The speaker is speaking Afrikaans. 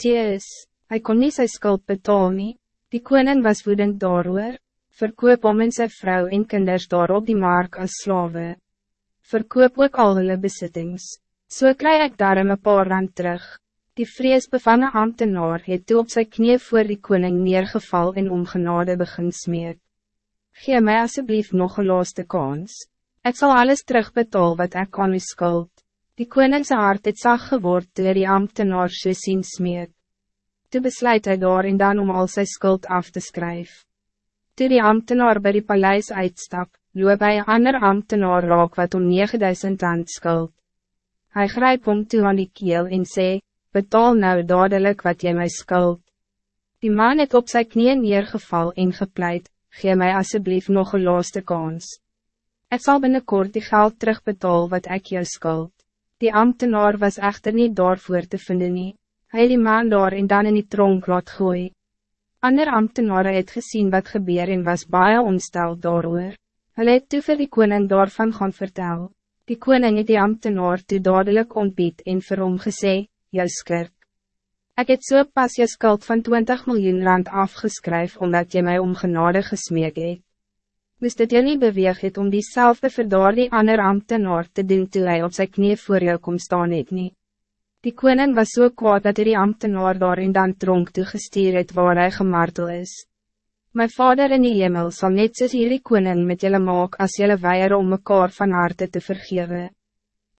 Matthäus, hij kon niet zijn schuld betalen nie. Die koning was woedend daarover, verkoop om en sy vrou en kinders daar op die mark als slawe. Verkoop ook al hulle besittings, so kry ek daarom een paar rand terug. Die vreesbevange ambtenaar het toe op sy knie voor die koning neergeval en om genade begin smeek. Gee mij alsjeblieft nog een laaste kans. Ik zal alles terugbetaal wat ik aan u skuld. Die koningse hart het sag geword toe die ambtenaar so sien smeek. Toe besluit hy daar en dan om al sy skuld af te skryf. Toe die ambtenaar bij die paleis uitstap, loop hy ander ambtenaar raak wat om 9000 rand skuld. Hij grijpt om toe aan die keel en sê, betaal nou dadelijk wat jy my skuld. Die man het op sy knieën neergeval en gepleit, gee mij alsjeblieft nog een laaste kans. Ik zal binnenkort die geld terugbetaal wat ik jou skuld. Die ambtenaar was echter niet daarvoor te vinden nie. Hy die man daar en dan in die tronk laat gooi. Ander ambtenaren het gezien wat gebeur en was baie ontstel daarover. Hulle het toe vir die koning daarvan gaan vertel. Die koning het die ambtenaar toe dadelijk ontbied en vir hom gesê, jou skirk. Ik het so pas je skuld van 20 miljoen rand afgeskryf omdat je mij om genade gesmeek het. Moest het je niet beweeg het om diezelfde verdaar die ander ambtenaar te doen toe hy op sy knie voor jou kom staan het nie. Die koning was zo so kwaad dat hy die ambtenaar daar en dan tronk toegestuur het waar hij gemartel is. Mijn vader in die hemel zal net soos hierdie koning met jullie maak als jullie weier om mekaar van harte te vergeven.